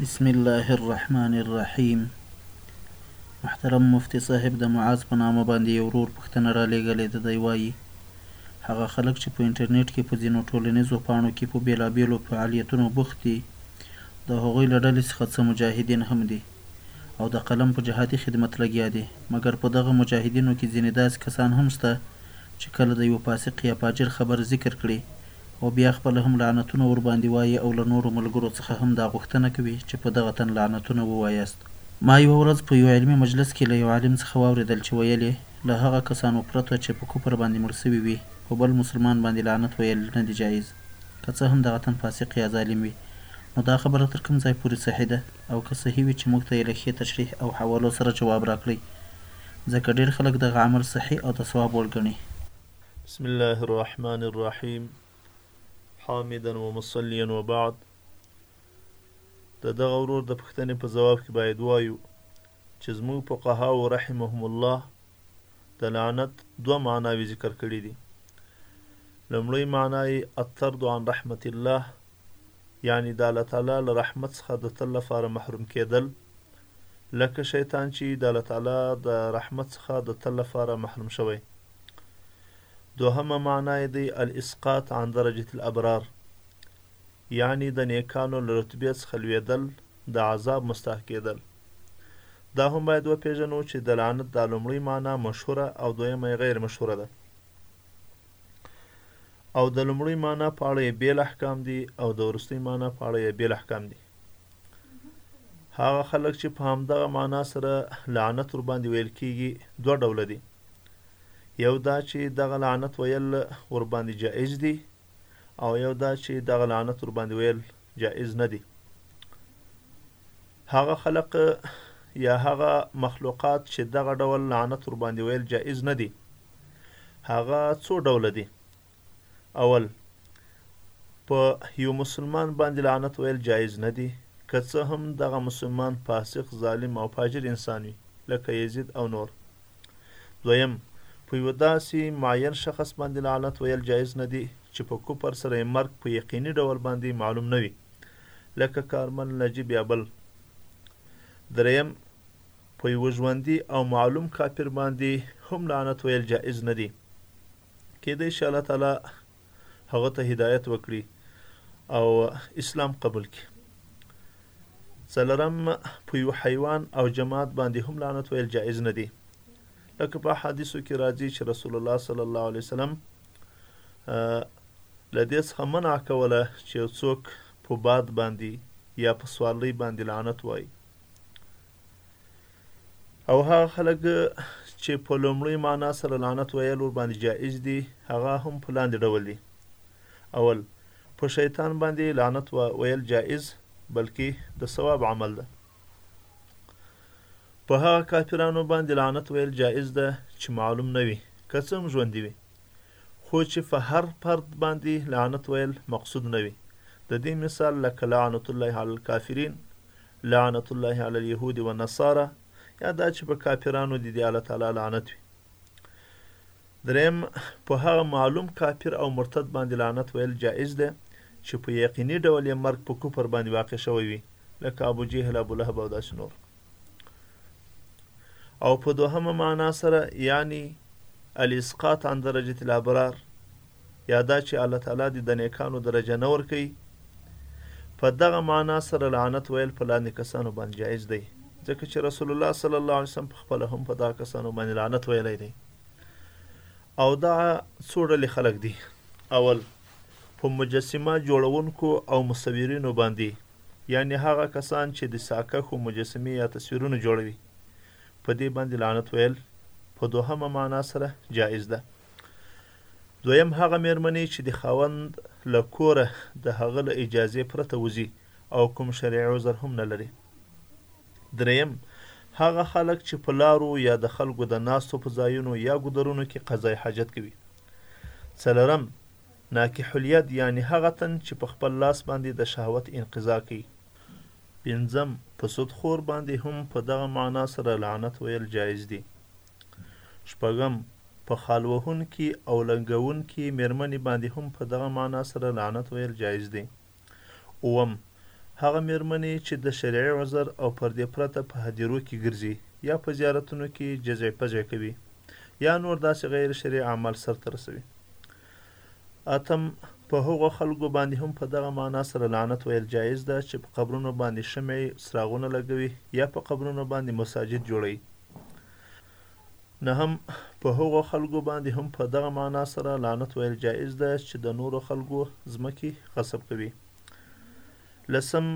بسم الله الرحمن الرحیم محترم مفتي صاحب د معاذ په نامه باندې یو ورور پوښتنه رالیږلې ده دی وایي هغه خلک چې په انټرنیټ کې په ځینو ټولنیزو پاڼو کې په بیلابیلو فعالیتونو بوخت دي د هغوی له ډلې څخه څه مجاهدین هم دي او د قلم په جهادي خدمت لګیا دي مګر په دغه مجاهدینو کې ځینې داسې کسان هم شته چې کله د یو فاسق یا فاجر خبر ذکر کړي او بیا خپله هم لعنتونه ورباندې وایې او له نورو ملګرو څخه هم دا غوښتنه کوي چې په دغه تن لعنتونه ووایاست. ما یوه ورځ په یو علمي مجلس کې له یو عالم څخه واورېدل چې ویل یې، له هغه کسانو پرته چې په کفر باندې مړ شوي وي، په بل مسلمان باندې لعنت ویل نه دي جایز، که څه هم دغه تن فاسق یا ظالم وي. نو دا خبره تر کوم ځای پورې صحیح ده؟ او که صحیح وي چې موږ ته یې له ښې تشریح او حوالو سره جواب راکړئ، ځکه ډېر خلک دغه عمل صحیح او د ثواب وړ ګڼي. بسم الله الرحمن الرحیم حامدا ومصلیا وبعد د دغه ورور د پوښتنې په ځواب کې باید وایو چې زموږ فقهاو رحمهم الله د لعنت دوه معناوې ذکر کړې دي لومړۍ معنا یې الطرد عن رحمت الله یعنی د الله تعالی له رحمت څخه د تل لپاره محروم کېدل لکه شیطان چې د الله تعالی د رحمت څخه د تل لپاره محروم شوی دوهمه معنا یې دی الاسقاط عن درجة الابرار یعنی د نیکانو له رتبې څخه لوېدل د عذاب مستحقېدل دا هم باید وپېژنو چې د لعنت دا لومړۍ معنا مشهوره او دویمه یې غیر مشهوره ده او د لومړۍ معنا په اړه یې بیل احکام دي او د وروستۍ معنا په اړه یې بیل احکام دي هغه خلک چې په همدغه معنا سره لعنت ور باندې ویل کیږي دوه ډوله دي یو دا چی دغه لعنت ویل ورباندی جائز دی او یو دا چی دغه لعنت ورباندی ویل جائز نه دی هغه خلق یا هغه مخلوقات چی دغه ډول لعنت ورباندی ویل جائز نه دی هغه څو ډوله دی اول په یو مسلمان باندې لعنت ویل جایز نه دي که څه هم دغه مسلمان فاسق ظالم او فاجر انسان وي لکه یزید او نور دویم په یو داسې معین شخص باندې لعنت ویل جایز نه دي چې په کفر سره یې مرګ په یقیني ډول باندې معلوم نه وي لکه کارمل نجیب یا بل دریم په یو ژوندي او معلوم کافر باندې هم لعنت ویل جایز نه دي کیدای شي الله تعالی هغه ته هدایت وکړي او اسلام قبول کړي څلرم په یو حیوان او جماعت باندې هم لعنت ویل جایز نه دی لکه په حدیثو کې راځي چې رسول الله صلی الله علیه وسلم له دې څخه منع کوله چې یو څوک په باد باندې یا په سوارلۍ باندې لعنت وایي او هغه خلک چې په لومړۍ معنا سره لعنت ویل ورباندې جائز دي هغه هم په لاندې ډول دي اول په شیطان باندې لعنت ویل جائز بلکې د ثواب عمل ده په هغه کافرانو باندې لعنت ویل جایز ده چې معلوم نه وي که څه هم ژوندي وي خو چې په هر فرد باندې لعنت ویل مقصود نه وي د دې مثال لکه لعنت الله علی الکافرین لعنت الله علی الیهود والنصارا یا دا چې په کافرانو دې دې الله تعالی لعنت وي. دریم، په هغه معلوم کافر او مرتد باندې لعنت ویل جائز دی چې په یقیني ډول یې مرګ په کفر باندې واقع شوی وي لکه ابو جهل، ابو لهب او داسې نور. او په دوهمه معنا سره یعنی الاسقاط عن درجة الابرار یا دا چې الله تعالی دې د نیکانو درجه نه ورکوي په دغه معنا سره لعنت ویل په لاندې کسانو باندې جایز دی ځکه چې رسول الله صلی الله علیه وسلم په خپل هم په دغه کسانو باندې لعنت ویلی دی او دا څو ډلې خلک دي اول په مجسمه جوړونکو او مصورینو باندې یعنی هغه کسان چې د ساکښو مجسمې یا تصویرونه جوړوي په دې باندې لعنت ویل په دوهمه معنا سره جایز ده دویم هغه مېرمنې چې د خاوند له کوره د هغه له اجازې پرته وځي او کوم شرعي عذر هم نه لري. درېیم هغه خلک چې په لارو یا د خلکو د ناستو په ځایونو یا ګودرونو کې قضای حاجت کوي. څلورم ناکح الید یعنې هغه تن چې په خپل لاس باندې د شهوت انقضا کوي. پنځم په سود خور باندې هم په دغه معنا سره لعنت ویل جایز دي. شپږم، په خال وهونکي او لنګوونکي مېرمنې باندې هم په دغه معنا سره لعنت ویل جایز دي. اووم، هغه مېرمنې چې د شرعي عذر او پردې پرته په هدیرو کې ګرځي یا په زیارتونو کې جزع پزع کوي یا نور داسې غیر شرعي اعمال سرته رسوي. اتم، په هغو خلکو باندې هم په دغه معنا سره لعنت ویل جایز ده چې په قبرونو باندې شمعې، څراغونه، لګوي یا په قبرونو باندې مساجد جوړوي. نه هم په هغو خلکو باندې هم په دغه معنا سره لعنت ویل جائز ده چې د نورو خلکو ځمکې غصب کوي لسم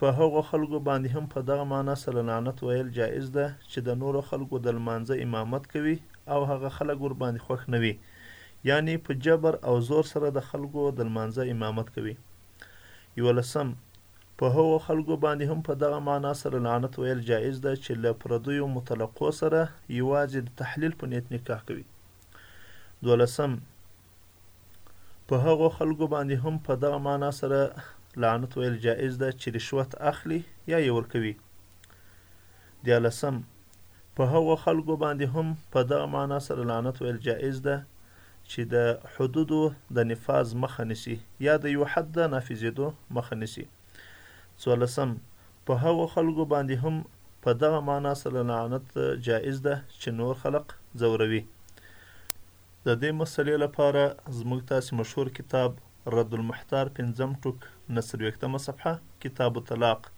په هغو خلکو باندې هم په دغه معنا سره لعنت ویل جائز ده چې د نورو خلکو د لمانځه امامت کوي او هغه خلک ور باندې خوښ نه وي یعنی په جبر او زور سره د خلکو د لمانځه امامت کوي یولسم په هغو خلکو باندې هم په دغه معنا سره لعنت ویل جائز ده چې له پردیو مطلقو سره یواځې د تحلیل په نیت نکاح کوي. دولسم، په هغو خلکو باندې هم په دغه معنا سره لعنت ویل جائز ده چې رشوت اخلي یا یې ورکوي. دیارلسم، په هغو خلکو باندې هم په دغه معنا سره لعنت ویل جائز ده چې د حدودو د نفاذ مخه نیسي یا د یو حد د نافذیدو مخه نیسي. څوارلسم، په هغو خلکو باندې هم په دغه معنا سره لعنت جائز ده چې نور خلق ځوروي. د دې مسئلې لپاره زموږ تاسې مشهور کتاب رد المحتار پنځم ټوک نه څلوېښتمه صفحه کتاب الطلاق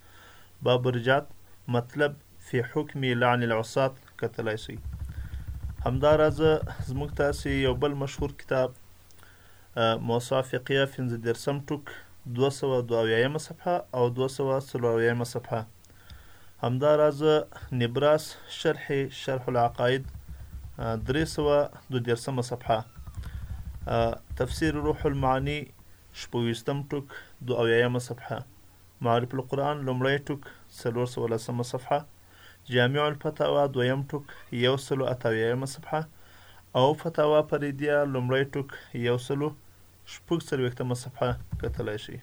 باب الرجعت مطلب فی حکم لعن العصات کتلای شئ همداراز زموږ تاسې یو بل مشهور کتاب موسا فقیه پنځه دېرشم ټوک دوه سوه دوه اویایمه صفحه او دوه سوه څلور اویایمه صفحه همدا راز نبراس شرح شرح العقائد درې سوه دو دېرسمه صفحه تفسیر روح المعانی شپږویشتم ټوک دو اویایمه صفحه معارف القرآن لومړی ټوک څلور سوه لسمه صفحه جامع الفتاوا دویم ټوک یو سلو اتاویایمه صفحه او فتاوا فریدیه لومړی ټوک یو سلو شپږ څلوېښتمه صفحه کتلای شئ